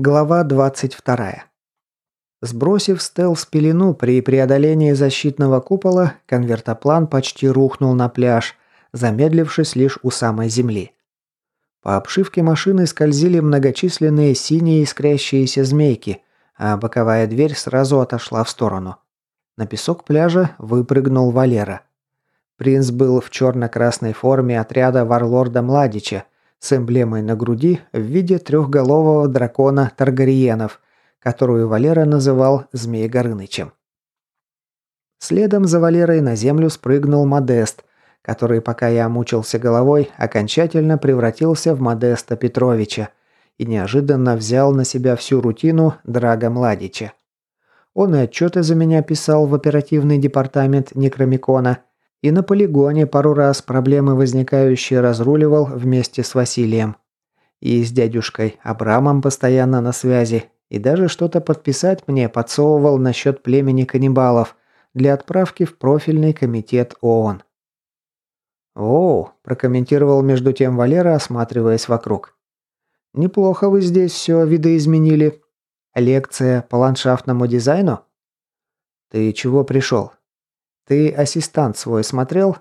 Глава 22. Сбросив стелс-пелену при преодолении защитного купола, конвертоплан почти рухнул на пляж, замедлившись лишь у самой земли. По обшивке машины скользили многочисленные синие искрящиеся змейки, а боковая дверь сразу отошла в сторону. На песок пляжа выпрыгнул Валера. Принц был в черно-красной форме отряда Варлорда Младича – с эмблемой на груди в виде трехголового дракона Таргариенов, которую Валера называл Змей Горынычем. Следом за Валерой на землю спрыгнул Модест, который, пока я мучился головой, окончательно превратился в Модеста Петровича и неожиданно взял на себя всю рутину Драга Младича. Он и отчеты за меня писал в оперативный департамент Некромикона – и на полигоне пару раз проблемы возникающие разруливал вместе с Василием. И с дядюшкой Абрамом постоянно на связи. И даже что-то подписать мне подсовывал насчет племени каннибалов для отправки в профильный комитет ООН. «О», – прокомментировал между тем Валера, осматриваясь вокруг. «Неплохо вы здесь все видоизменили. Лекция по ландшафтному дизайну?» «Ты чего пришел? «Ты ассистант свой смотрел?»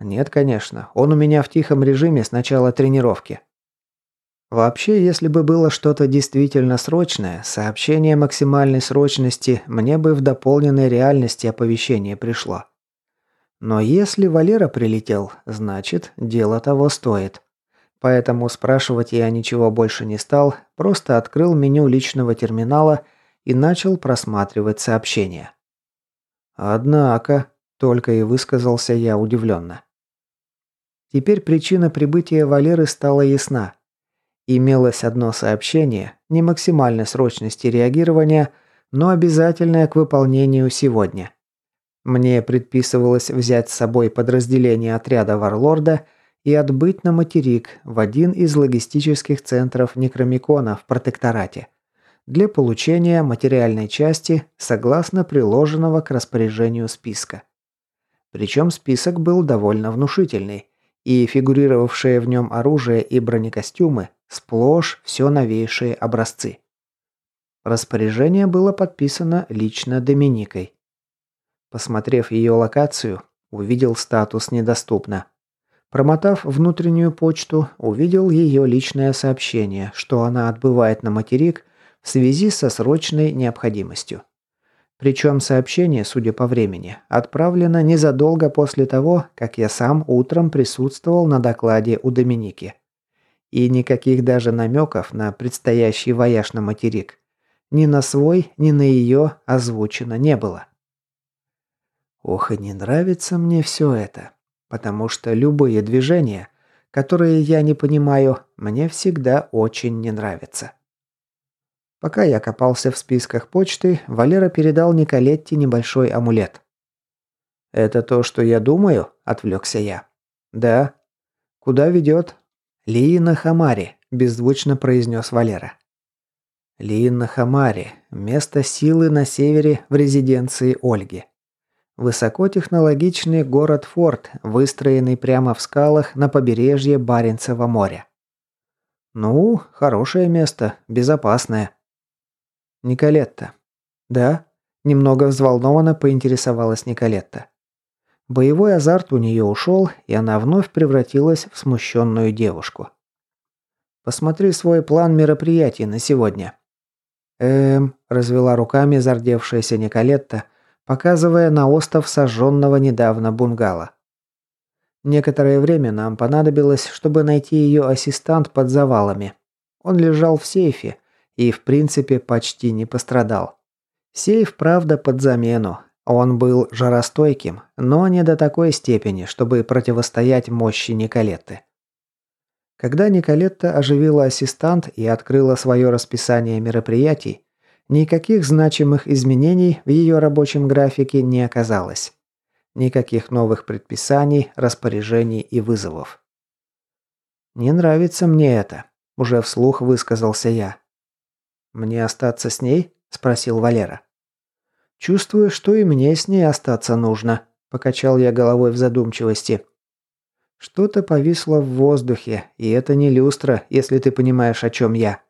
«Нет, конечно. Он у меня в тихом режиме с начала тренировки». Вообще, если бы было что-то действительно срочное, сообщение максимальной срочности мне бы в дополненной реальности оповещение пришло. Но если Валера прилетел, значит, дело того стоит. Поэтому спрашивать я ничего больше не стал, просто открыл меню личного терминала и начал просматривать сообщения. Однако, только и высказался я удивленно. Теперь причина прибытия Валеры стала ясна. Имелось одно сообщение, не максимальной срочности реагирования, но обязательное к выполнению сегодня. Мне предписывалось взять с собой подразделение отряда Варлорда и отбыть на материк в один из логистических центров Некромикона в протекторате для получения материальной части согласно приложенного к распоряжению списка. Причем список был довольно внушительный, и фигурировавшее в нем оружие и бронекостюмы сплошь все новейшие образцы. Распоряжение было подписано лично Доминикой. Посмотрев ее локацию, увидел статус «Недоступно». Промотав внутреннюю почту, увидел ее личное сообщение, что она отбывает на материк в связи со срочной необходимостью. Причем сообщение, судя по времени, отправлено незадолго после того, как я сам утром присутствовал на докладе у Доминики. И никаких даже намеков на предстоящий вояж на материк. Ни на свой, ни на ее озвучено не было. Ох, и не нравится мне все это. Потому что любые движения, которые я не понимаю, мне всегда очень не нравятся. Пока я копался в списках почты, Валера передал Николетте небольшой амулет. «Это то, что я думаю?» – отвлекся я. «Да». «Куда ведет?» «Лиина Хамари», – беззвучно произнес Валера. Лиина Хамари – место силы на севере в резиденции Ольги. Высокотехнологичный город-форт, выстроенный прямо в скалах на побережье Баренцева моря. Ну, хорошее место, безопасное. «Николетта». «Да?» – немного взволнованно поинтересовалась Николетта. Боевой азарт у нее ушел, и она вновь превратилась в смущенную девушку. «Посмотри свой план мероприятий на сегодня». «Эм...» – развела руками зардевшаяся Николетта, показывая на остов сожженного недавно бунгало. Некоторое время нам понадобилось, чтобы найти ее ассистант под завалами. Он лежал в сейфе, и, в принципе, почти не пострадал. Сейф, правда, под замену. Он был жаростойким, но не до такой степени, чтобы противостоять мощи Николетты. Когда Николетта оживила ассистант и открыла свое расписание мероприятий, никаких значимых изменений в ее рабочем графике не оказалось. Никаких новых предписаний, распоряжений и вызовов. «Не нравится мне это», – уже вслух высказался я. «Мне остаться с ней?» – спросил Валера. «Чувствую, что и мне с ней остаться нужно», – покачал я головой в задумчивости. Что-то повисло в воздухе, и это не люстра, если ты понимаешь, о чем я.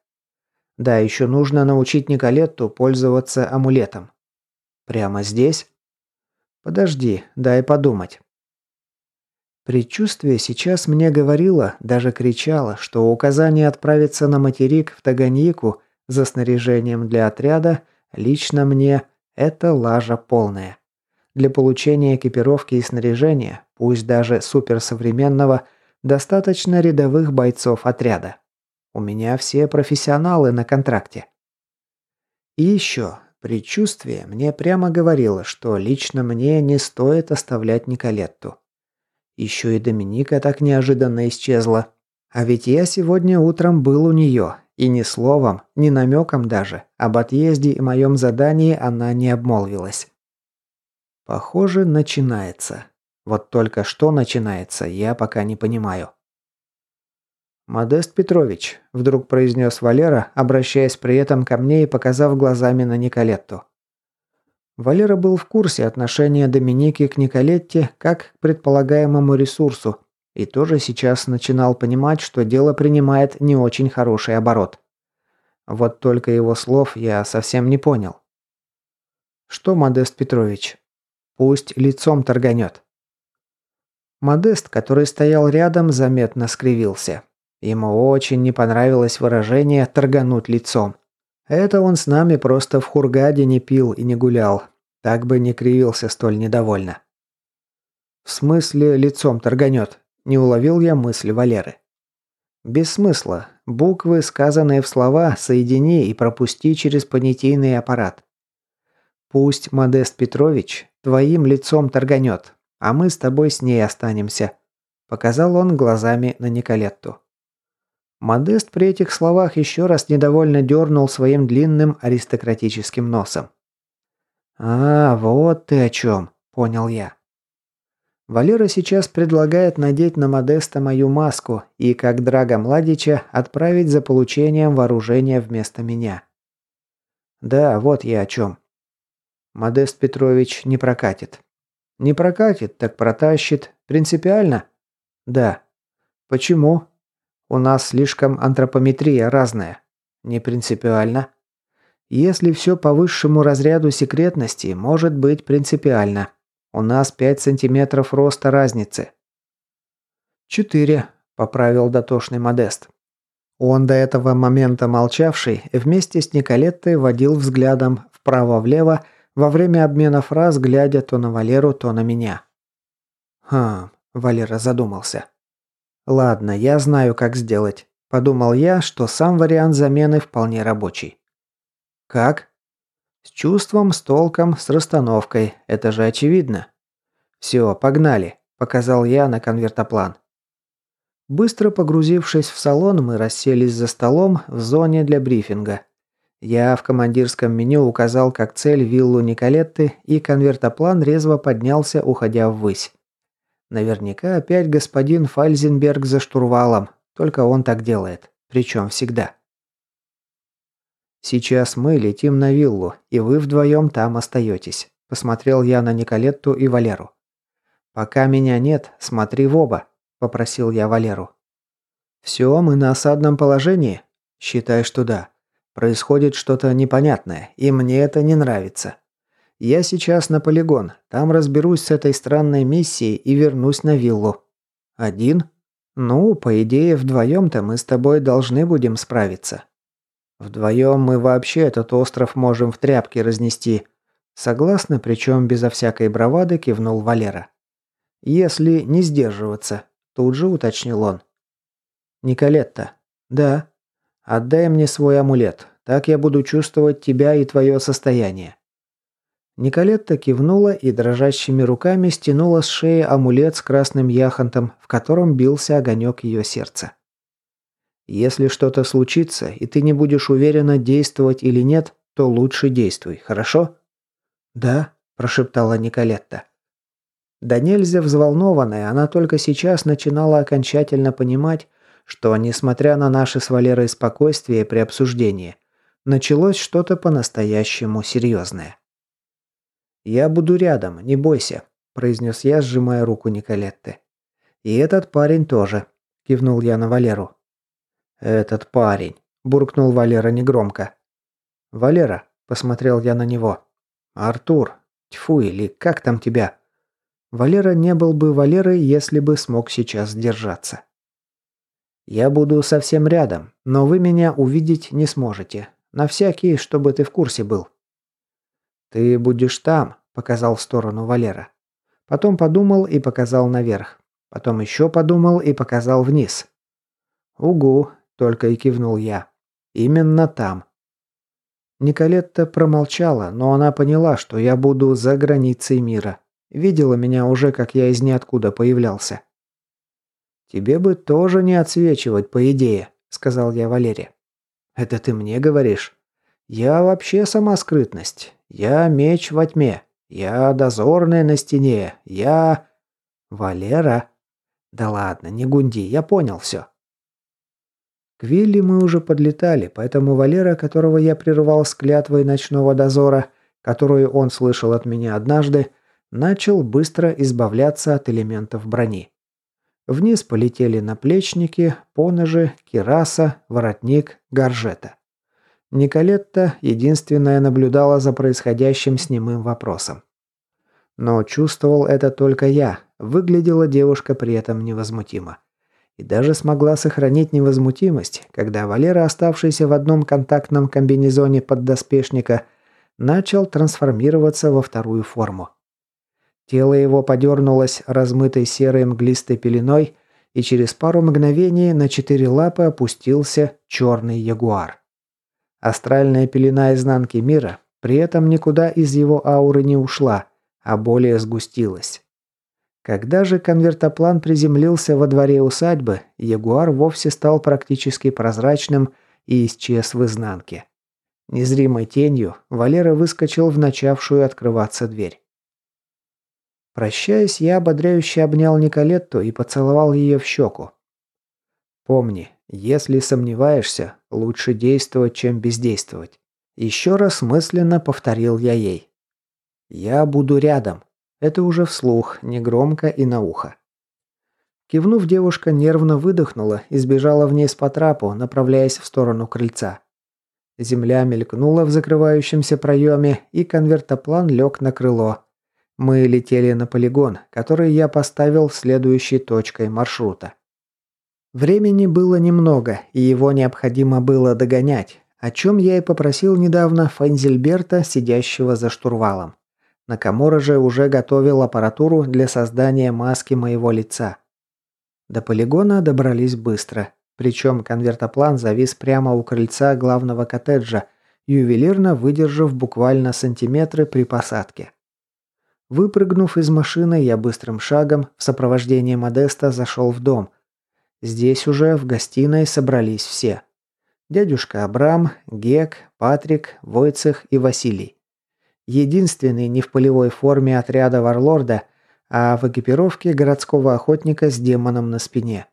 Да, еще нужно научить Николетту пользоваться амулетом. Прямо здесь? Подожди, дай подумать. Предчувствие сейчас мне говорило, даже кричало, что указание отправиться на материк в Таганьику за снаряжением для отряда лично мне – это лажа полная. Для получения экипировки и снаряжения, пусть даже суперсовременного, достаточно рядовых бойцов отряда. У меня все профессионалы на контракте. И еще, предчувствие мне прямо говорило, что лично мне не стоит оставлять Николетту. Еще и Доминика так неожиданно исчезла. А ведь я сегодня утром был у нее, и ни словом, ни намеком даже об отъезде и моем задании она не обмолвилась. Похоже, начинается. Вот только что начинается, я пока не понимаю. «Модест Петрович», – вдруг произнес Валера, обращаясь при этом ко мне и показав глазами на Николетту. Валера был в курсе отношения Доминики к Николетте как к предполагаемому ресурсу и тоже сейчас начинал понимать, что дело принимает не очень хороший оборот. Вот только его слов я совсем не понял. «Что, Модест Петрович?» «Пусть лицом торганет». Модест, который стоял рядом, заметно скривился. Ему очень не понравилось выражение «торгануть лицом». Это он с нами просто в Хургаде не пил и не гулял. Так бы не кривился столь недовольно. В смысле лицом торганет? Не уловил я мысли Валеры. Без смысла. Буквы, сказанные в слова, соедини и пропусти через понятийный аппарат. Пусть Модест Петрович твоим лицом торганет, а мы с тобой с ней останемся», – показал он глазами на Николетту. Модест при этих словах еще раз недовольно дернул своим длинным аристократическим носом. «А, вот ты о чем», – понял я. Валера сейчас предлагает надеть на Модеста мою маску и, как Драга Младича, отправить за получением вооружения вместо меня. Да, вот я о чем. Модест Петрович не прокатит. Не прокатит, так протащит. Принципиально? Да. Почему? У нас слишком антропометрия разная. Не принципиально. Если все по высшему разряду секретности, может быть принципиально. У нас 5 сантиметров роста разницы. «Четыре», – поправил дотошный Модест. Он до этого момента молчавший, вместе с Николеттой водил взглядом вправо-влево во время обмена фраз, глядя то на Валеру, то на меня. «Хм», – Валера задумался. «Ладно, я знаю, как сделать», – подумал я, что сам вариант замены вполне рабочий. «Как?» «С чувством, с толком, с расстановкой. Это же очевидно». «Все, погнали», – показал я на конвертоплан. Быстро погрузившись в салон, мы расселись за столом в зоне для брифинга. Я в командирском меню указал как цель виллу Николетты, и конвертоплан резво поднялся, уходя ввысь. Наверняка опять господин Фальзенберг за штурвалом, только он так делает, причем всегда. «Сейчас мы летим на виллу, и вы вдвоем там остаетесь», – посмотрел я на Николетту и Валеру. «Пока меня нет, смотри в оба», – попросил я Валеру. «Все, мы на осадном положении?» «Считай, что да. Происходит что-то непонятное, и мне это не нравится. Я сейчас на полигон. Там разберусь с этой странной миссией и вернусь на виллу. Один? Ну, по идее, вдвоем-то мы с тобой должны будем справиться. Вдвоем мы вообще этот остров можем в тряпки разнести. Согласны, причем безо всякой бравады кивнул Валера. Если не сдерживаться, тут же уточнил он. Николетта. Да. Отдай мне свой амулет. Так я буду чувствовать тебя и твое состояние. Николетта кивнула и дрожащими руками стянула с шеи амулет с красным яхонтом, в котором бился огонек ее сердца. «Если что-то случится, и ты не будешь уверена, действовать или нет, то лучше действуй, хорошо?» «Да», – прошептала Николетта. Да взволнованная, она только сейчас начинала окончательно понимать, что, несмотря на наше с Валерой спокойствие при обсуждении, началось что-то по-настоящему серьезное. «Я буду рядом, не бойся», – произнес я, сжимая руку Николетты. «И этот парень тоже», – кивнул я на Валеру. «Этот парень», – буркнул Валера негромко. «Валера», – посмотрел я на него. «Артур, тьфу, или как там тебя?» Валера не был бы Валерой, если бы смог сейчас сдержаться. «Я буду совсем рядом, но вы меня увидеть не сможете. На всякий, чтобы ты в курсе был». «Ты будешь там», – показал в сторону Валера. Потом подумал и показал наверх. Потом еще подумал и показал вниз. «Угу», – только и кивнул я. «Именно там». Николетта промолчала, но она поняла, что я буду за границей мира. Видела меня уже, как я из ниоткуда появлялся. «Тебе бы тоже не отсвечивать, по идее», – сказал я Валере. «Это ты мне говоришь?» «Я вообще сама скрытность. Я меч во тьме. Я дозорная на стене. Я...» «Валера?» «Да ладно, не гунди, я понял все». К Вилли мы уже подлетали, поэтому Валера, которого я прервал с клятвой ночного дозора, которую он слышал от меня однажды, начал быстро избавляться от элементов брони. Вниз полетели наплечники, поножи, кираса, воротник, горжета. Николетта единственная наблюдала за происходящим с немым вопросом. Но чувствовал это только я, выглядела девушка при этом невозмутимо. И даже смогла сохранить невозмутимость, когда Валера, оставшийся в одном контактном комбинезоне поддоспешника, начал трансформироваться во вторую форму. Тело его подернулось размытой серой мглистой пеленой, и через пару мгновений на четыре лапы опустился черный ягуар. Астральная пелена изнанки мира при этом никуда из его ауры не ушла, а более сгустилась. Когда же конвертоплан приземлился во дворе усадьбы, ягуар вовсе стал практически прозрачным и исчез в изнанке. Незримой тенью Валера выскочил в начавшую открываться дверь. Прощаясь, я ободряюще обнял Николетту и поцеловал ее в щеку. «Помни, если сомневаешься, лучше действовать, чем бездействовать». Еще раз мысленно повторил я ей. «Я буду рядом, это уже вслух, негромко и на ухо. Кивнув, девушка нервно выдохнула и сбежала вниз по трапу, направляясь в сторону крыльца. Земля мелькнула в закрывающемся проеме, и конвертоплан лег на крыло. Мы летели на полигон, который я поставил следующей точкой маршрута. Времени было немного, и его необходимо было догонять, о чем я и попросил недавно Фензельберта, сидящего за штурвалом. Накамура же уже готовил аппаратуру для создания маски моего лица. До полигона добрались быстро. Причем конвертоплан завис прямо у крыльца главного коттеджа, ювелирно выдержав буквально сантиметры при посадке. Выпрыгнув из машины, я быстрым шагом в сопровождении Модеста зашел в дом. Здесь уже в гостиной собрались все. Дядюшка Абрам, Гек, Патрик, Войцех и Василий. Единственный не в полевой форме отряда Варлорда, а в экипировке городского охотника с демоном на спине.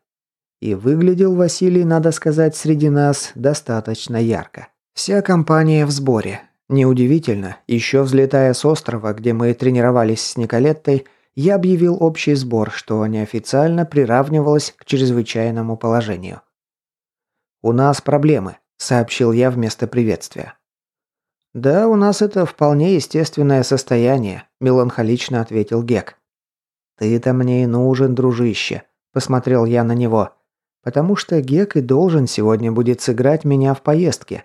И выглядел Василий, надо сказать, среди нас достаточно ярко. Вся компания в сборе. Неудивительно, еще взлетая с острова, где мы тренировались с Николеттой, я объявил общий сбор, что неофициально приравнивалось к чрезвычайному положению. «У нас проблемы», – сообщил я вместо приветствия. «Да, у нас это вполне естественное состояние», – меланхолично ответил Гек. «Ты-то мне и нужен, дружище», – посмотрел я на него. «Потому что Гек и должен сегодня будет сыграть меня в поездке.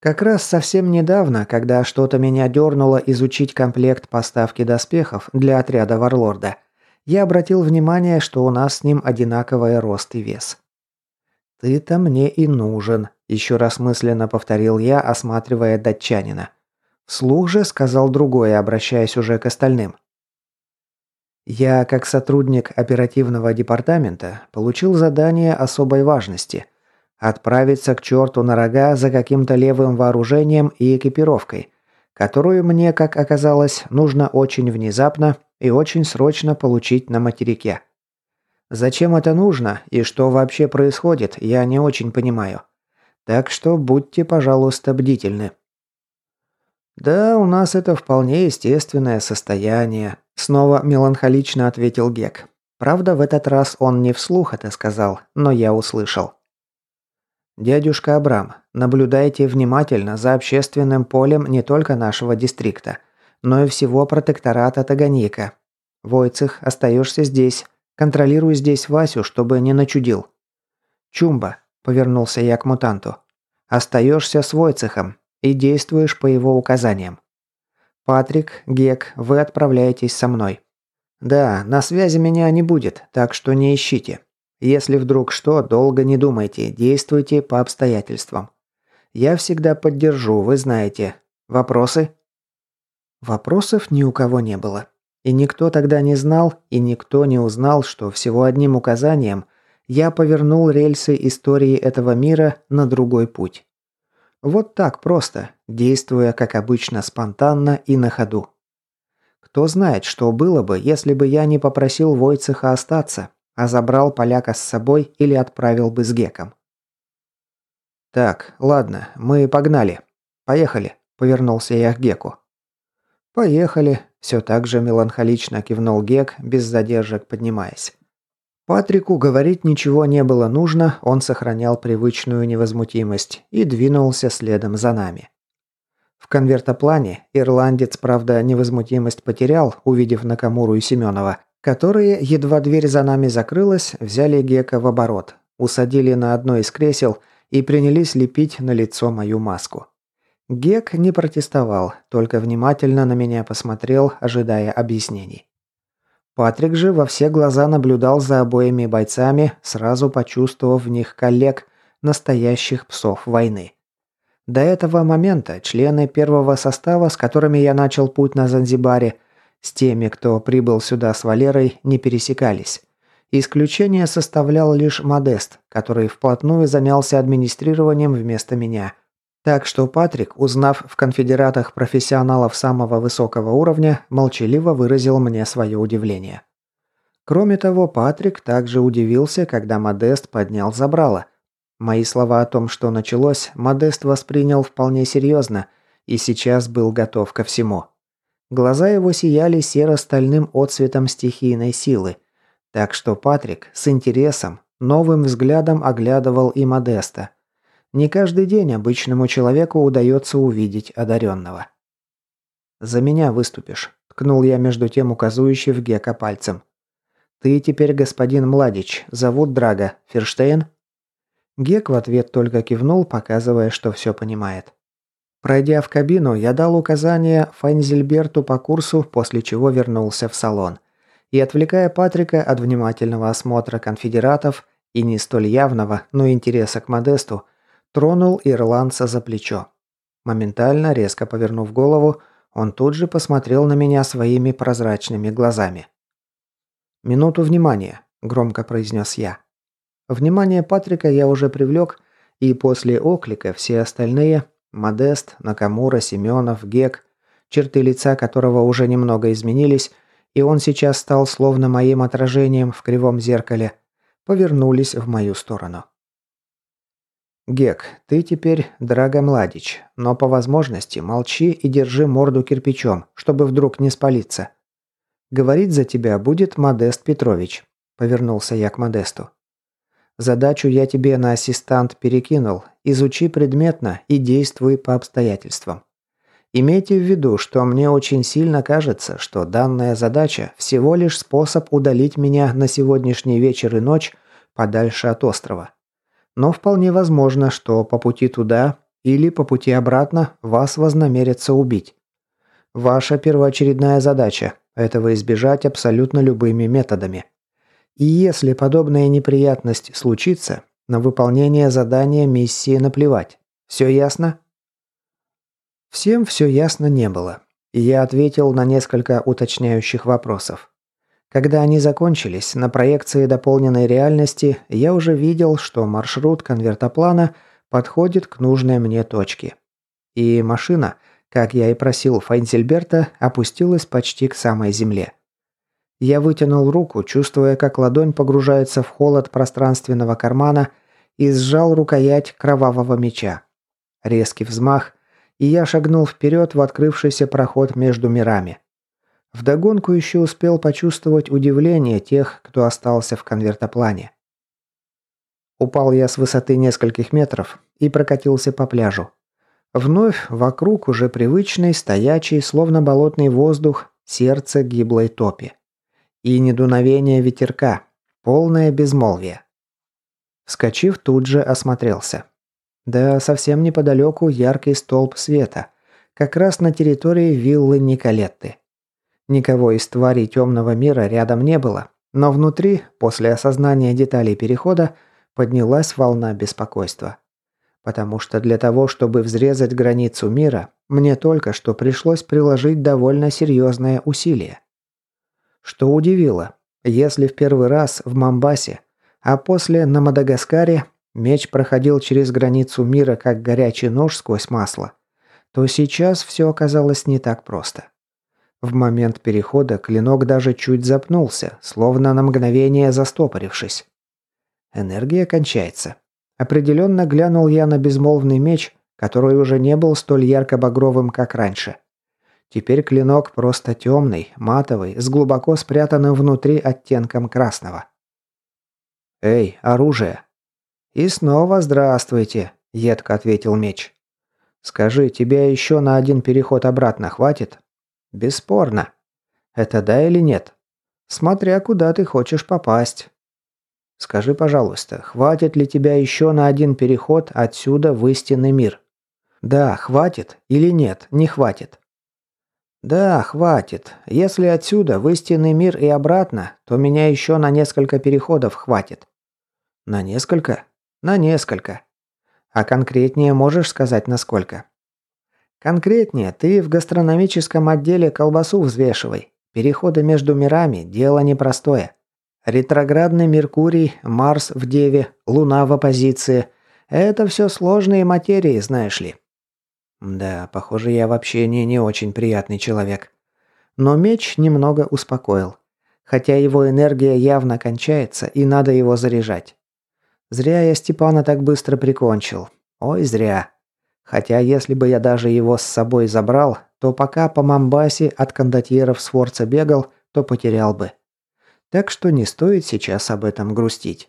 Как раз совсем недавно, когда что-то меня дернуло изучить комплект поставки доспехов для отряда Варлорда, я обратил внимание, что у нас с ним одинаковый рост и вес. «Ты-то мне и нужен», – еще раз мысленно повторил я, осматривая датчанина. Вслух же сказал другое, обращаясь уже к остальным. Я, как сотрудник оперативного департамента, получил задание особой важности – отправиться к черту на рога за каким-то левым вооружением и экипировкой, которую мне, как оказалось, нужно очень внезапно и очень срочно получить на материке. Зачем это нужно и что вообще происходит, я не очень понимаю. Так что будьте, пожалуйста, бдительны. Да, у нас это вполне естественное состояние, снова меланхолично ответил Гек. Правда, в этот раз он не вслух это сказал, но я услышал. «Дядюшка Абрам, наблюдайте внимательно за общественным полем не только нашего дистрикта, но и всего протектората Таганика. Войцех, остаешься здесь. Контролируй здесь Васю, чтобы не начудил». «Чумба», – повернулся я к мутанту, – «остаешься с Войцехом и действуешь по его указаниям. Патрик, Гек, вы отправляетесь со мной. Да, на связи меня не будет, так что не ищите. Если вдруг что, долго не думайте, действуйте по обстоятельствам. Я всегда поддержу, вы знаете. Вопросы? Вопросов ни у кого не было. И никто тогда не знал, и никто не узнал, что всего одним указанием я повернул рельсы истории этого мира на другой путь. Вот так просто, действуя, как обычно, спонтанно и на ходу. Кто знает, что было бы, если бы я не попросил Войцеха остаться, а забрал поляка с собой или отправил бы с Геком. «Так, ладно, мы погнали. Поехали», – повернулся я к Геку. «Поехали», – все так же меланхолично кивнул Гек, без задержек поднимаясь. Патрику говорить ничего не было нужно, он сохранял привычную невозмутимость и двинулся следом за нами. В конвертоплане ирландец, правда, невозмутимость потерял, увидев Накамуру и Семенова, которые, едва дверь за нами закрылась, взяли Гека в оборот, усадили на одно из кресел и принялись лепить на лицо мою маску. Гек не протестовал, только внимательно на меня посмотрел, ожидая объяснений. Патрик же во все глаза наблюдал за обоими бойцами, сразу почувствовав в них коллег, настоящих псов войны. До этого момента члены первого состава, с которыми я начал путь на Занзибаре, с теми, кто прибыл сюда с Валерой, не пересекались. Исключение составлял лишь Модест, который вплотную занялся администрированием вместо меня. Так что Патрик, узнав в конфедератах профессионалов самого высокого уровня, молчаливо выразил мне свое удивление. Кроме того, Патрик также удивился, когда Модест поднял забрало. Мои слова о том, что началось, Модест воспринял вполне серьезно и сейчас был готов ко всему. Глаза его сияли серо-стальным отцветом стихийной силы. Так что Патрик с интересом, новым взглядом оглядывал и Модеста. Не каждый день обычному человеку удается увидеть одаренного. «За меня выступишь», – ткнул я между тем указующий в Гека пальцем. «Ты теперь господин Младич. Зовут Драга. Ферштейн?» Гек в ответ только кивнул, показывая, что все понимает. Пройдя в кабину, я дал указание Файнзельберту по курсу, после чего вернулся в салон. И отвлекая Патрика от внимательного осмотра конфедератов и не столь явного, но интереса к Модесту, тронул ирландца за плечо. Моментально, резко повернув голову, он тут же посмотрел на меня своими прозрачными глазами. «Минуту внимания», – громко произнес я. Внимание Патрика я уже привлек, и после оклика все остальные Модест, Накамура, Семенов, Гек, черты лица которого уже немного изменились, и он сейчас стал словно моим отражением в кривом зеркале, повернулись в мою сторону. «Гек, ты теперь Драго Младич, но по возможности молчи и держи морду кирпичом, чтобы вдруг не спалиться. Говорить за тебя будет Модест Петрович», – повернулся я к Модесту. Задачу я тебе на ассистант перекинул. Изучи предметно и действуй по обстоятельствам. Имейте в виду, что мне очень сильно кажется, что данная задача всего лишь способ удалить меня на сегодняшний вечер и ночь подальше от острова. Но вполне возможно, что по пути туда или по пути обратно вас вознамерятся убить. Ваша первоочередная задача – этого избежать абсолютно любыми методами. И если подобная неприятность случится, на выполнение задания миссии наплевать. Все ясно? Всем все ясно не было. И я ответил на несколько уточняющих вопросов. Когда они закончились, на проекции дополненной реальности я уже видел, что маршрут конвертоплана подходит к нужной мне точке. И машина, как я и просил Файнзельберта, опустилась почти к самой земле. Я вытянул руку, чувствуя, как ладонь погружается в холод пространственного кармана и сжал рукоять кровавого меча. Резкий взмах, и я шагнул вперед в открывшийся проход между мирами. Вдогонку еще успел почувствовать удивление тех, кто остался в конвертоплане. Упал я с высоты нескольких метров и прокатился по пляжу. Вновь вокруг уже привычный, стоячий, словно болотный воздух, сердце гиблой топи. И недуновение ветерка, полное безмолвие. Вскочив, тут же осмотрелся. Да, совсем неподалеку яркий столб света, как раз на территории виллы Николетты. Никого из тварей темного мира рядом не было, но внутри, после осознания деталей перехода, поднялась волна беспокойства. Потому что для того, чтобы взрезать границу мира, мне только что пришлось приложить довольно серьезное усилие. Что удивило, если в первый раз в Мамбасе, а после на Мадагаскаре меч проходил через границу мира как горячий нож сквозь масло, то сейчас все оказалось не так просто. В момент перехода клинок даже чуть запнулся, словно на мгновение застопорившись. Энергия кончается. Определенно глянул я на безмолвный меч, который уже не был столь ярко-багровым, как раньше. Теперь клинок просто темный, матовый, с глубоко спрятанным внутри оттенком красного. «Эй, оружие!» «И снова здравствуйте», — едко ответил меч. «Скажи, тебя еще на один переход обратно хватит?» Бесспорно. Это да или нет? Смотря куда ты хочешь попасть. Скажи, пожалуйста, хватит ли тебя еще на один переход отсюда в истинный мир? Да, хватит или нет, не хватит. Да, хватит. Если отсюда в истинный мир и обратно, то меня еще на несколько переходов хватит. На несколько? На несколько. А конкретнее можешь сказать, насколько? Конкретнее, ты в гастрономическом отделе колбасу взвешивай. Переходы между мирами – дело непростое. Ретроградный Меркурий, Марс в Деве, Луна в оппозиции – это все сложные материи, знаешь ли. Да, похоже, я вообще не, не очень приятный человек. Но меч немного успокоил. Хотя его энергия явно кончается, и надо его заряжать. Зря я Степана так быстро прикончил. Ой, зря. Хотя если бы я даже его с собой забрал, то пока по Мамбасе от кондотьеров Сфорца бегал, то потерял бы. Так что не стоит сейчас об этом грустить.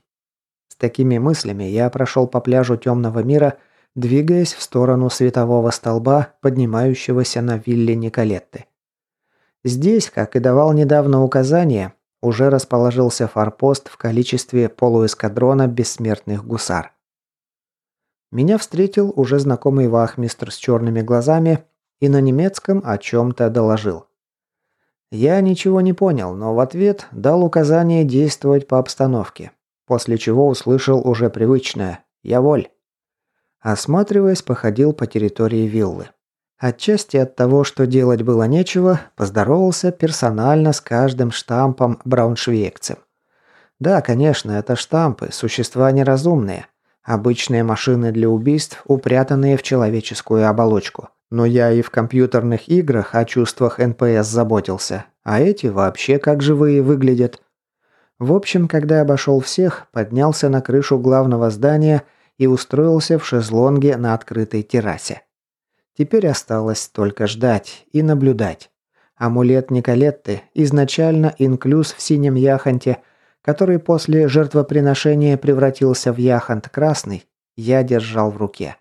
С такими мыслями я прошел по пляжу темного мира, двигаясь в сторону светового столба, поднимающегося на вилле Николетты. Здесь, как и давал недавно указание, уже расположился форпост в количестве полуэскадрона бессмертных гусар. Меня встретил уже знакомый вахмистр с черными глазами и на немецком о чем-то доложил. Я ничего не понял, но в ответ дал указание действовать по обстановке, после чего услышал уже привычное «Яволь». Осматриваясь, походил по территории виллы. Отчасти от того, что делать было нечего, поздоровался персонально с каждым штампом брауншвейгцем. Да, конечно, это штампы, существа неразумные – Обычные машины для убийств, упрятанные в человеческую оболочку. Но я и в компьютерных играх о чувствах НПС заботился, а эти вообще как живые выглядят. В общем, когда обошел всех, поднялся на крышу главного здания и устроился в шезлонге на открытой террасе. Теперь осталось только ждать и наблюдать. Амулет Николетты, изначально инклюз в синем яхонте, который после жертвоприношения превратился в яхонт красный, я держал в руке.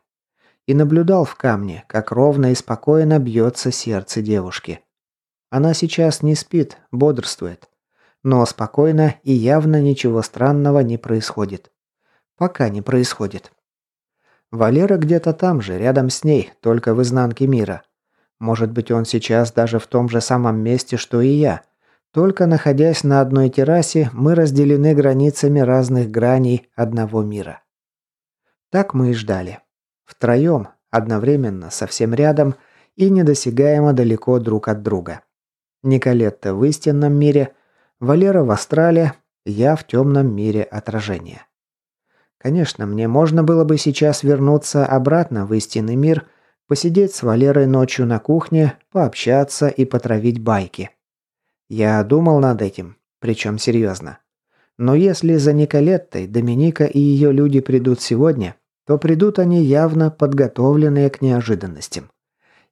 И наблюдал в камне, как ровно и спокойно бьется сердце девушки. Она сейчас не спит, бодрствует. Но спокойно и явно ничего странного не происходит. Пока не происходит. Валера где-то там же, рядом с ней, только в изнанке мира. Может быть, он сейчас даже в том же самом месте, что и я. Только находясь на одной террасе, мы разделены границами разных граней одного мира. Так мы и ждали. Втроем, одновременно, совсем рядом и недосягаемо далеко друг от друга. Николетта в истинном мире, Валера в астрале, я в темном мире отражения. Конечно, мне можно было бы сейчас вернуться обратно в истинный мир, посидеть с Валерой ночью на кухне, пообщаться и потравить байки. Я думал над этим, причем серьезно. Но если за Николеттой Доминика и ее люди придут сегодня, то придут они явно подготовленные к неожиданностям.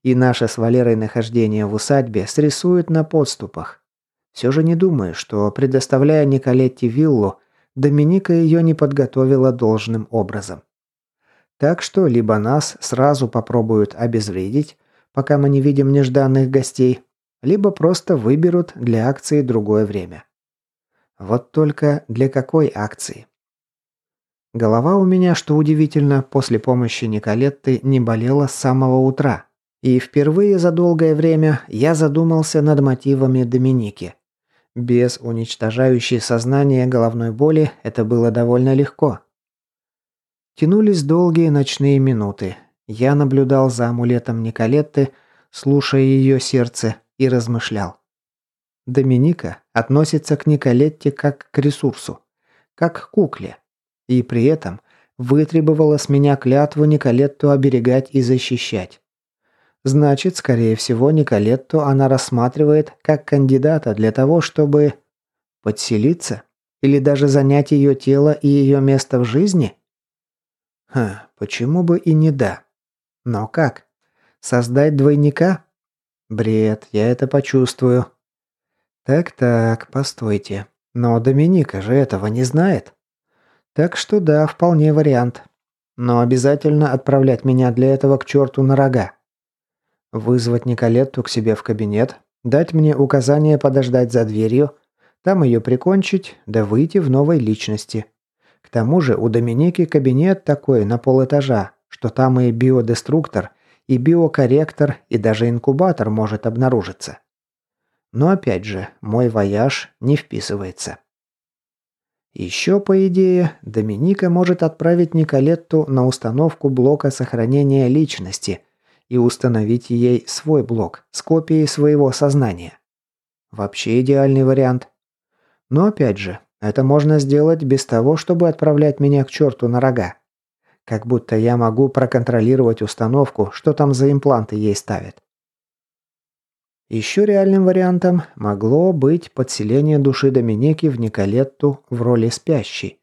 И наше с Валерой нахождение в усадьбе срисуют на подступах. Все же не думаю, что, предоставляя Николетте виллу, Доминика ее не подготовила должным образом. Так что либо нас сразу попробуют обезвредить, пока мы не видим нежданных гостей, либо просто выберут для акции другое время. Вот только для какой акции? Голова у меня, что удивительно, после помощи Николетты не болела с самого утра. И впервые за долгое время я задумался над мотивами Доминики. Без уничтожающей сознание головной боли это было довольно легко. Тянулись долгие ночные минуты. Я наблюдал за амулетом Николетты, слушая ее сердце, и размышлял. Доминика относится к Николетте как к ресурсу, как к кукле. И при этом вытребовала с меня клятву Николетту оберегать и защищать. Значит, скорее всего, Николетту она рассматривает как кандидата для того, чтобы подселиться или даже занять ее тело и ее место в жизни? Ха, почему бы и не да? Но как? Создать двойника? Бред, я это почувствую. Так-так, постойте. Но Доминика же этого не знает. Так что да, вполне вариант. Но обязательно отправлять меня для этого к черту на рога. Вызвать Николетту к себе в кабинет, дать мне указание подождать за дверью, там ее прикончить, да выйти в новой личности. К тому же у Доминики кабинет такой на полэтажа, что там и биодеструктор, и биокорректор, и даже инкубатор может обнаружиться. Но опять же, мой вояж не вписывается. Еще, по идее, Доминика может отправить Николетту на установку блока сохранения личности и установить ей свой блок с копией своего сознания. Вообще идеальный вариант. Но опять же, это можно сделать без того, чтобы отправлять меня к черту на рога. Как будто я могу проконтролировать установку, что там за импланты ей ставят. Еще реальным вариантом могло быть подселение души Доминики в Николетту в роли спящей.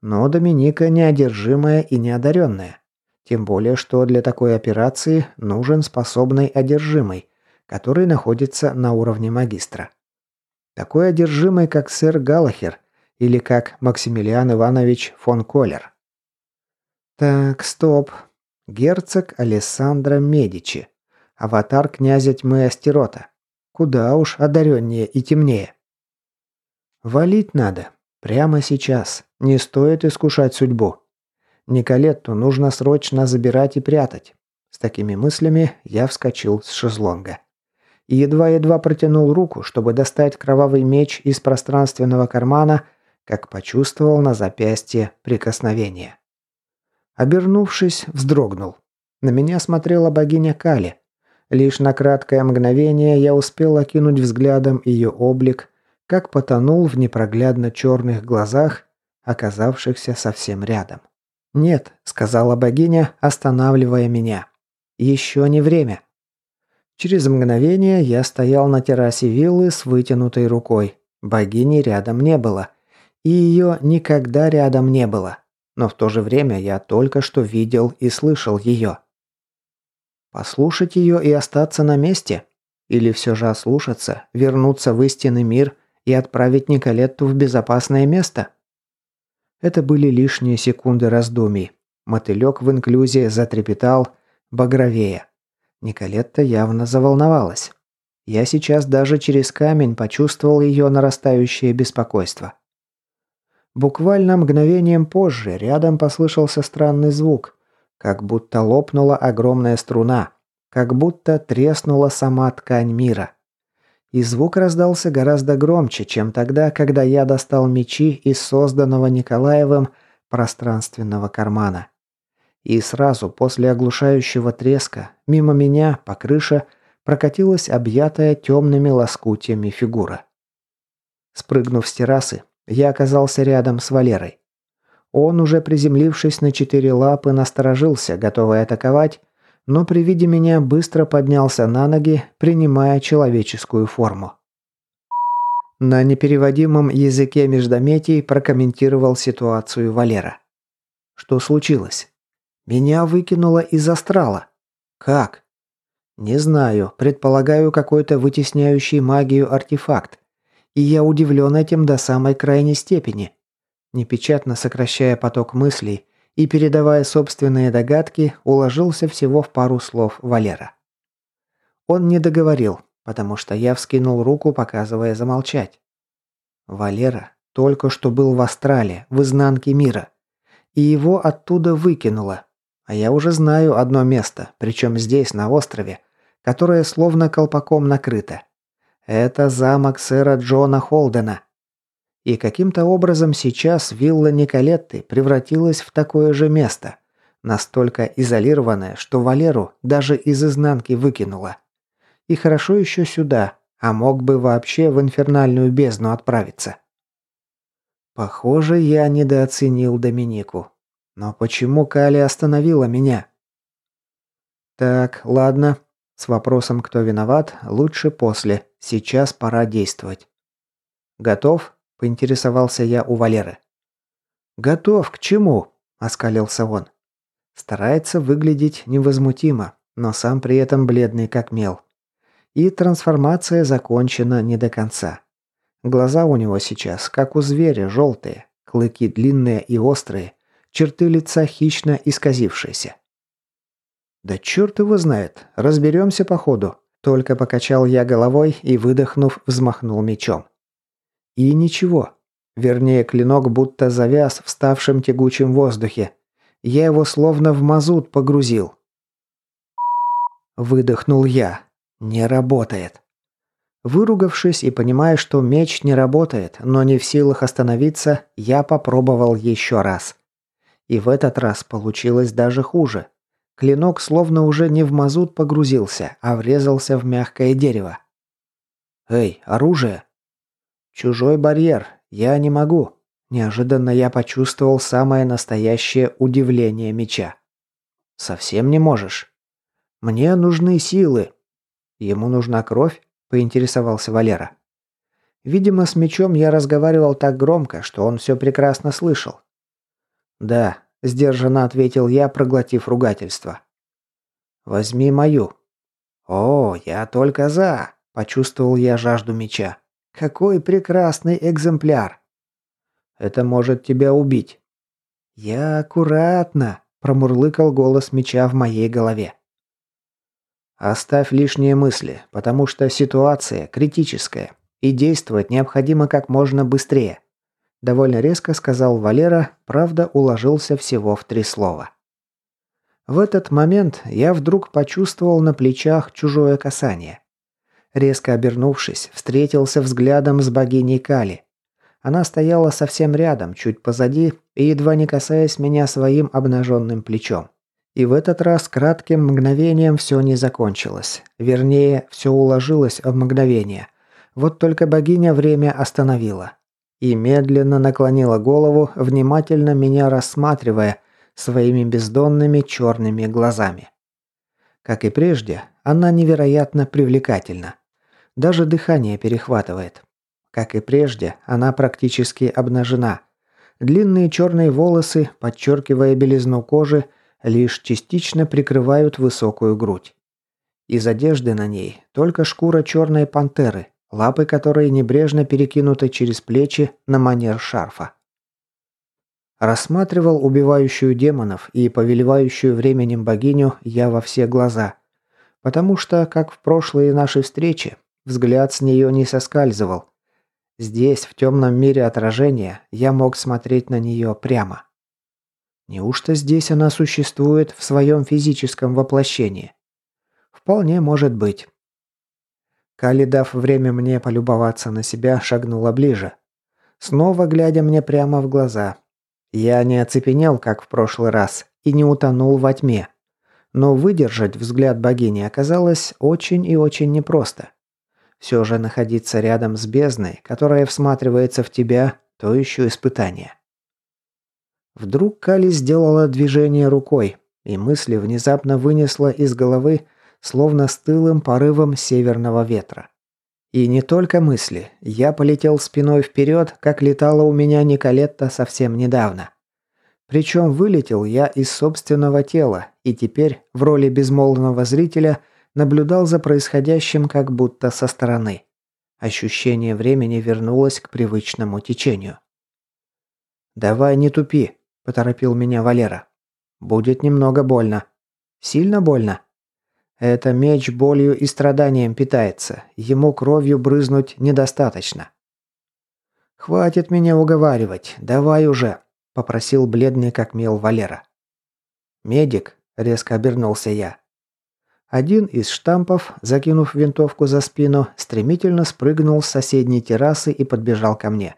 Но Доминика неодержимая и неодаренная. Тем более, что для такой операции нужен способный одержимый, который находится на уровне магистра. Такой одержимый, как сэр Галахер или как Максимилиан Иванович фон Коллер. Так, стоп. Герцог Алессандро Медичи. Аватар князя тьмы Астерота. Куда уж одареннее и темнее. Валить надо. Прямо сейчас. Не стоит искушать судьбу. Николетту нужно срочно забирать и прятать. С такими мыслями я вскочил с шезлонга. И едва-едва протянул руку, чтобы достать кровавый меч из пространственного кармана, как почувствовал на запястье прикосновение. Обернувшись, вздрогнул. На меня смотрела богиня Кали. Лишь на краткое мгновение я успел окинуть взглядом ее облик, как потонул в непроглядно черных глазах, оказавшихся совсем рядом. «Нет», — сказала богиня, останавливая меня. «Еще не время». Через мгновение я стоял на террасе виллы с вытянутой рукой. Богини рядом не было. И ее никогда рядом не было но в то же время я только что видел и слышал ее. Послушать ее и остаться на месте? Или все же ослушаться, вернуться в истинный мир и отправить Николетту в безопасное место? Это были лишние секунды раздумий. Мотылек в инклюзии затрепетал, багровее. Николетта явно заволновалась. Я сейчас даже через камень почувствовал ее нарастающее беспокойство. Буквально мгновением позже рядом послышался странный звук, как будто лопнула огромная струна, как будто треснула сама ткань мира. И звук раздался гораздо громче, чем тогда, когда я достал мечи из созданного Николаевым пространственного кармана. И сразу после оглушающего треска мимо меня по крыше прокатилась объятая темными лоскутьями фигура. Спрыгнув с террасы, я оказался рядом с Валерой. Он, уже приземлившись на четыре лапы, насторожился, готовый атаковать, но при виде меня быстро поднялся на ноги, принимая человеческую форму. На непереводимом языке междометий прокомментировал ситуацию Валера. Что случилось? Меня выкинуло из астрала. Как? Не знаю, предполагаю какой-то вытесняющий магию артефакт и я удивлен этим до самой крайней степени. Непечатно сокращая поток мыслей и передавая собственные догадки, уложился всего в пару слов Валера. Он не договорил, потому что я вскинул руку, показывая замолчать. Валера только что был в Астрале, в изнанке мира. И его оттуда выкинуло. А я уже знаю одно место, причем здесь, на острове, которое словно колпаком накрыто. Это замок сэра Джона Холдена. И каким-то образом сейчас вилла Николетты превратилась в такое же место. Настолько изолированное, что Валеру даже из изнанки выкинуло. И хорошо еще сюда, а мог бы вообще в инфернальную бездну отправиться. Похоже, я недооценил Доминику. Но почему Кали остановила меня? Так, ладно. С вопросом, кто виноват, лучше после. Сейчас пора действовать. Готов? Поинтересовался я у Валеры. Готов к чему? Оскалился он. Старается выглядеть невозмутимо, но сам при этом бледный как мел. И трансформация закончена не до конца. Глаза у него сейчас, как у зверя, желтые, клыки длинные и острые, черты лица хищно исказившиеся. «Да черт его знает, разберемся по ходу», только покачал я головой и, выдохнув, взмахнул мечом. И ничего. Вернее, клинок будто завяз в ставшем тягучем воздухе. Я его словно в мазут погрузил. Выдохнул я. Не работает. Выругавшись и понимая, что меч не работает, но не в силах остановиться, я попробовал еще раз. И в этот раз получилось даже хуже. Клинок словно уже не в мазут погрузился, а врезался в мягкое дерево. «Эй, оружие!» «Чужой барьер. Я не могу». Неожиданно я почувствовал самое настоящее удивление меча. «Совсем не можешь?» «Мне нужны силы». «Ему нужна кровь?» поинтересовался Валера. Видимо, с мечом я разговаривал так громко, что он все прекрасно слышал. «Да», – сдержанно ответил я, проглотив ругательство. «Возьми мою». «О, я только за», – почувствовал я жажду меча. «Какой прекрасный экземпляр!» «Это может тебя убить». «Я аккуратно», – промурлыкал голос меча в моей голове. Оставь лишние мысли, потому что ситуация критическая, и действовать необходимо как можно быстрее. Довольно резко сказал Валера, правда уложился всего в три слова. В этот момент я вдруг почувствовал на плечах чужое касание. Резко обернувшись, встретился взглядом с богиней Кали. Она стояла совсем рядом, чуть позади, и едва не касаясь меня своим обнаженным плечом. И в этот раз кратким мгновением все не закончилось. Вернее, все уложилось в мгновение. Вот только богиня время остановила. И медленно наклонила голову, внимательно меня рассматривая своими бездонными черными глазами. Как и прежде, она невероятно привлекательна. Даже дыхание перехватывает. Как и прежде, она практически обнажена. Длинные черные волосы, подчеркивая белизну кожи, лишь частично прикрывают высокую грудь. Из одежды на ней только шкура черной пантеры, лапы которой небрежно перекинуты через плечи на манер шарфа. Рассматривал убивающую демонов и повелевающую временем богиню я во все глаза, потому что, как в прошлые наши встречи, взгляд с нее не соскальзывал. Здесь, в темном мире отражения, я мог смотреть на нее прямо. Неужто здесь она существует в своем физическом воплощении? Вполне может быть. Кали, дав время мне полюбоваться на себя, шагнула ближе. Снова глядя мне прямо в глаза. Я не оцепенел, как в прошлый раз, и не утонул во тьме. Но выдержать взгляд богини оказалось очень и очень непросто. Все же находиться рядом с бездной, которая всматривается в тебя, то еще испытание. Вдруг Кали сделала движение рукой, и мысли внезапно вынесла из головы, словно стылым порывом северного ветра. И не только мысли. Я полетел спиной вперед, как летала у меня Николетта совсем недавно. Причем вылетел я из собственного тела, и теперь в роли безмолвного зрителя наблюдал за происходящим как будто со стороны. Ощущение времени вернулось к привычному течению. «Давай не тупи», – поторопил меня Валера. «Будет немного больно». «Сильно больно?» «Это меч болью и страданием питается. Ему кровью брызнуть недостаточно». «Хватит меня уговаривать. Давай уже», – попросил бледный как мел Валера. «Медик», – резко обернулся я. Один из штампов, закинув винтовку за спину, стремительно спрыгнул с соседней террасы и подбежал ко мне.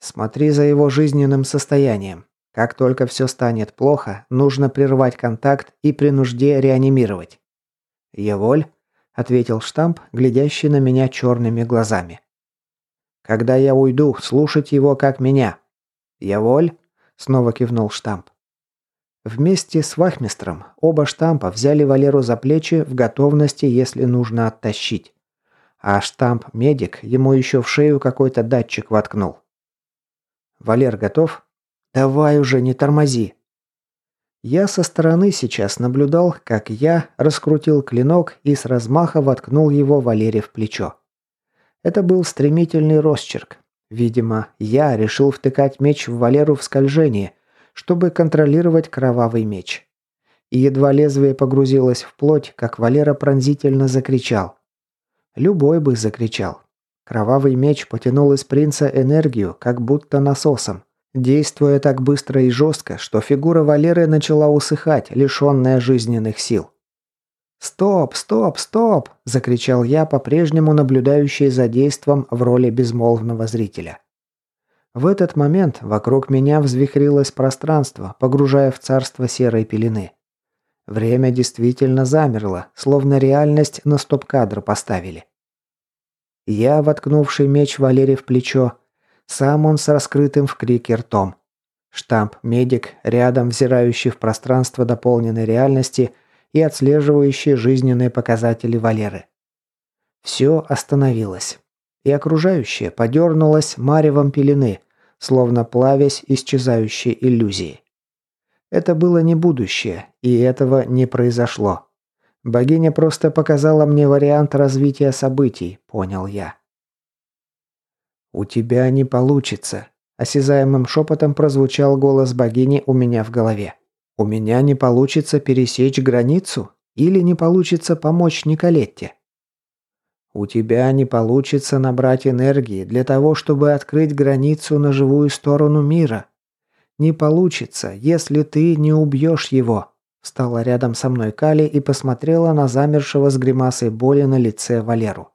«Смотри за его жизненным состоянием. Как только все станет плохо, нужно прервать контакт и при нужде реанимировать». «Я воль», – ответил штамп, глядящий на меня черными глазами. «Когда я уйду, слушать его как меня». «Я воль», – снова кивнул штамп. Вместе с вахмистром оба штампа взяли Валеру за плечи в готовности, если нужно оттащить. А штамп-медик ему еще в шею какой-то датчик воткнул. «Валер готов?» «Давай уже, не тормози!» Я со стороны сейчас наблюдал, как я раскрутил клинок и с размаха воткнул его Валере в плечо. Это был стремительный росчерк. Видимо, я решил втыкать меч в Валеру в скольжение, чтобы контролировать кровавый меч. И едва лезвие погрузилось в плоть, как Валера пронзительно закричал. Любой бы закричал. Кровавый меч потянул из принца энергию, как будто насосом, действуя так быстро и жестко, что фигура Валеры начала усыхать, лишенная жизненных сил. «Стоп, стоп, стоп!» – закричал я, по-прежнему наблюдающий за действом в роли безмолвного зрителя. В этот момент вокруг меня взвихрилось пространство, погружая в царство серой пелены. Время действительно замерло, словно реальность на стоп-кадр поставили. Я, воткнувший меч Валере в плечо, сам он с раскрытым в крике ртом. Штамп-медик, рядом взирающий в пространство дополненной реальности и отслеживающий жизненные показатели Валеры. Все остановилось. И окружающее подернулось маревом пелены, словно плавясь исчезающей иллюзии. Это было не будущее, и этого не произошло. Богиня просто показала мне вариант развития событий, понял я. «У тебя не получится», – осязаемым шепотом прозвучал голос богини у меня в голове. «У меня не получится пересечь границу? Или не получится помочь Николетте?» У тебя не получится набрать энергии для того, чтобы открыть границу на живую сторону мира. Не получится, если ты не убьешь его. Стала рядом со мной Кали и посмотрела на замершего с гримасой боли на лице Валеру.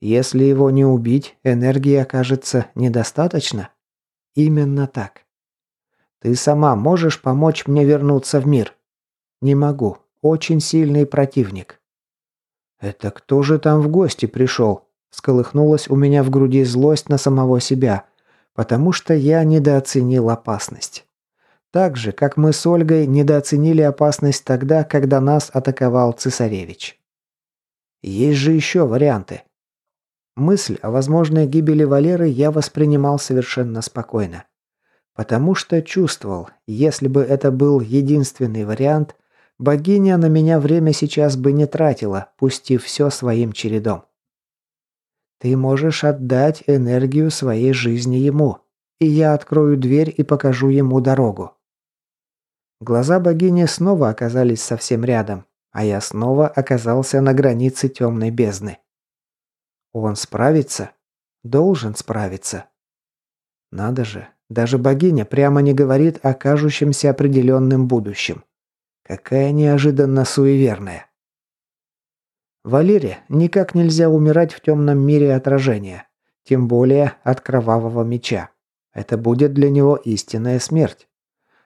Если его не убить, энергии окажется недостаточно? Именно так. Ты сама можешь помочь мне вернуться в мир? Не могу. Очень сильный противник. «Это кто же там в гости пришел?» Сколыхнулась у меня в груди злость на самого себя, потому что я недооценил опасность. Так же, как мы с Ольгой недооценили опасность тогда, когда нас атаковал цесаревич. Есть же еще варианты. Мысль о возможной гибели Валеры я воспринимал совершенно спокойно. Потому что чувствовал, если бы это был единственный вариант, Богиня на меня время сейчас бы не тратила, пустив все своим чередом. Ты можешь отдать энергию своей жизни ему, и я открою дверь и покажу ему дорогу. Глаза богини снова оказались совсем рядом, а я снова оказался на границе темной бездны. Он справится? Должен справиться. Надо же, даже богиня прямо не говорит о кажущемся определенным будущем. Какая неожиданно суеверная. Валере никак нельзя умирать в темном мире отражения, тем более от кровавого меча. Это будет для него истинная смерть.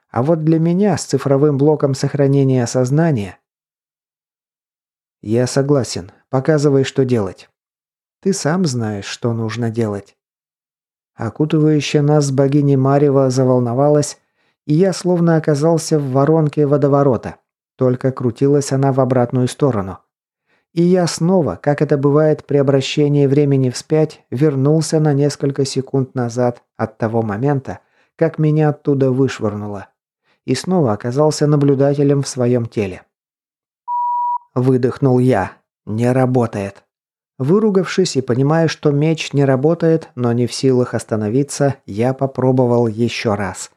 А вот для меня с цифровым блоком сохранения сознания... Я согласен. Показывай, что делать. Ты сам знаешь, что нужно делать. Окутывающая нас богиня Марева заволновалась и я словно оказался в воронке водоворота. Только крутилась она в обратную сторону. И я снова, как это бывает при обращении времени вспять, вернулся на несколько секунд назад от того момента, как меня оттуда вышвырнуло. И снова оказался наблюдателем в своем теле. Выдохнул я. Не работает. Выругавшись и понимая, что меч не работает, но не в силах остановиться, я попробовал еще раз.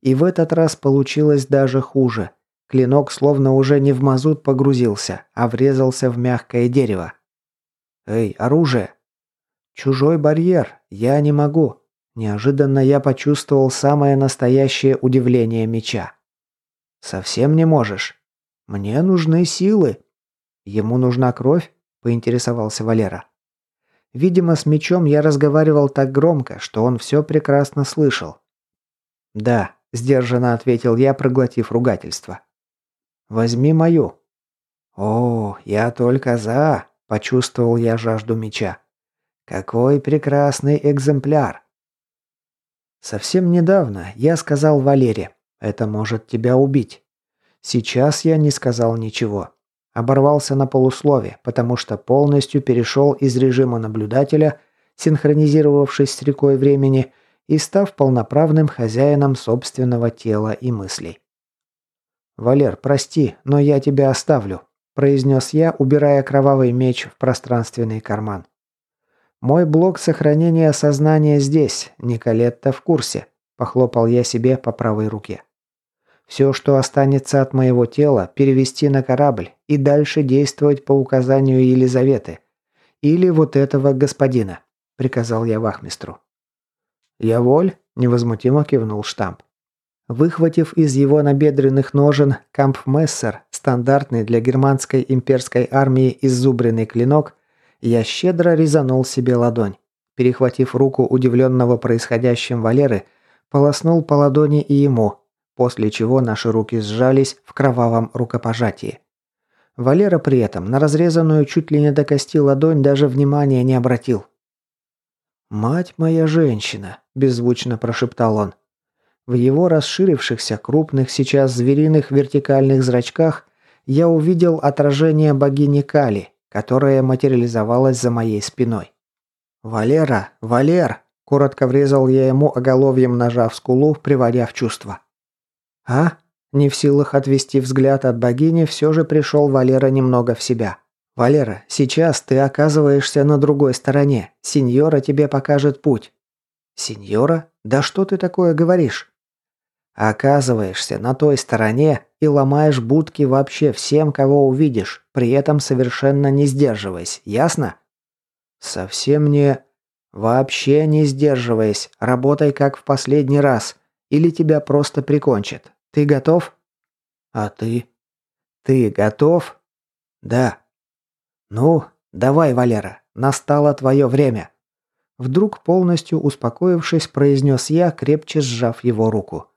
И в этот раз получилось даже хуже. Клинок словно уже не в мазут погрузился, а врезался в мягкое дерево. «Эй, оружие!» «Чужой барьер! Я не могу!» Неожиданно я почувствовал самое настоящее удивление меча. «Совсем не можешь?» «Мне нужны силы!» «Ему нужна кровь?» Поинтересовался Валера. Видимо, с мечом я разговаривал так громко, что он все прекрасно слышал. «Да», – сдержанно ответил я, проглотив ругательство. «Возьми мою». «О, я только за», – почувствовал я жажду меча. «Какой прекрасный экземпляр!» Совсем недавно я сказал Валере, это может тебя убить. Сейчас я не сказал ничего. Оборвался на полуслове, потому что полностью перешел из режима наблюдателя, синхронизировавшись с рекой времени и став полноправным хозяином собственного тела и мыслей. «Валер, прости, но я тебя оставлю», – произнес я, убирая кровавый меч в пространственный карман. «Мой блок сохранения сознания здесь, Николетта в курсе», – похлопал я себе по правой руке. Все, что останется от моего тела, перевести на корабль и дальше действовать по указанию Елизаветы. Или вот этого господина», – приказал я вахмистру. «Я воль», – невозмутимо кивнул штамп. Выхватив из его набедренных ножен кампфмессер, стандартный для германской имперской армии иззубренный клинок, я щедро резанул себе ладонь. Перехватив руку удивленного происходящим Валеры, полоснул по ладони и ему, после чего наши руки сжались в кровавом рукопожатии. Валера при этом на разрезанную чуть ли не до кости ладонь даже внимания не обратил. «Мать моя женщина!» – беззвучно прошептал он. В его расширившихся, крупных сейчас звериных вертикальных зрачках я увидел отражение богини Кали, которая материализовалась за моей спиной. «Валера! Валер!» – коротко врезал я ему оголовьем ножа в скулу, приводя в чувство. «А?» Не в силах отвести взгляд от богини, все же пришел Валера немного в себя. «Валера, сейчас ты оказываешься на другой стороне. Сеньора тебе покажет путь». «Сеньора? Да что ты такое говоришь?» «Оказываешься на той стороне и ломаешь будки вообще всем, кого увидишь, при этом совершенно не сдерживаясь, ясно?» «Совсем не...» «Вообще не сдерживаясь, работай как в последний раз. Или тебя просто прикончат. Ты готов? А ты? Ты готов? Да. Ну, давай, Валера, настало твое время. Вдруг полностью успокоившись, произнес я, крепче сжав его руку.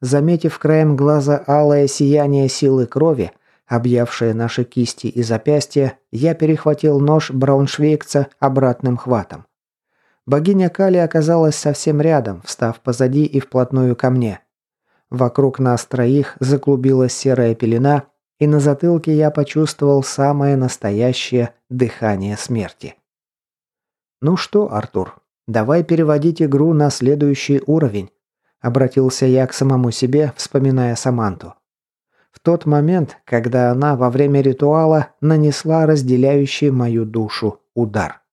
Заметив краем глаза алое сияние силы крови, объявшее наши кисти и запястья, я перехватил нож брауншвейгца обратным хватом. Богиня Кали оказалась совсем рядом, встав позади и вплотную ко мне. Вокруг нас троих заклубилась серая пелена, и на затылке я почувствовал самое настоящее дыхание смерти. «Ну что, Артур, давай переводить игру на следующий уровень», обратился я к самому себе, вспоминая Саманту. В тот момент, когда она во время ритуала нанесла разделяющий мою душу удар.